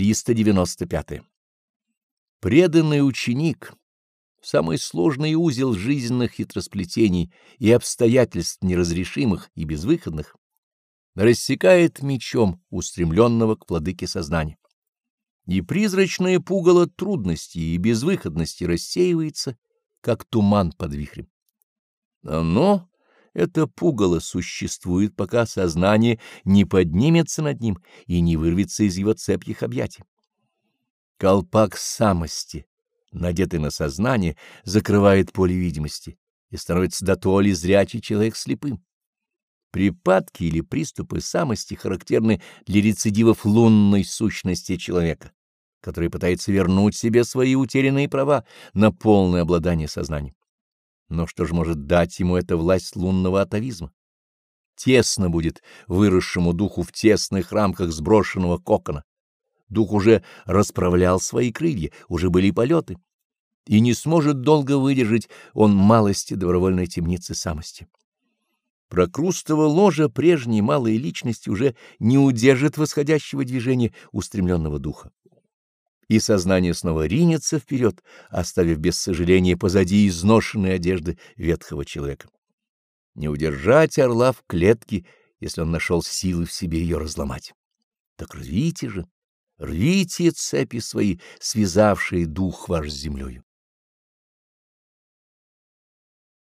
395. Преданный ученик, самый сложный узел жизненных хитросплетений и обстоятельств неразрешимых и безвыходных, рассекает мечом устремленного к владыке сознания. И призрачное пугало трудности и безвыходности рассеивается, как туман под вихрем. Но это пугало существует, пока сознание не поднимется над ним и не вырвется из его цепких объятий. Колпак самости, надетый на сознание, закрывает поле видимости и становится до толи зрячий человек слепым. Припадки или приступы самости характерны для рецидивов лунной сущности человека, который пытается вернуть себе свои утерянные права на полное обладание сознанием. Но что же может дать ему эта власть лунного атовизма? Тесно будет выросшему духу в тесных рамках сброшенного кокона. Дух уже расправлял свои крылья, уже были полеты, и не сможет долго выдержать он малости добровольной темницы самости. Прокрустово ложа прежней малой личности уже не удержит восходящего движения устремленного духа и сознание снова ринется вперед, оставив без сожаления позади изношенные одежды ветхого человека. Не удержать орла в клетке, если он нашел силы в себе ее разломать. Так рвите же, рвите цепи свои, связавшие дух ваш с землею.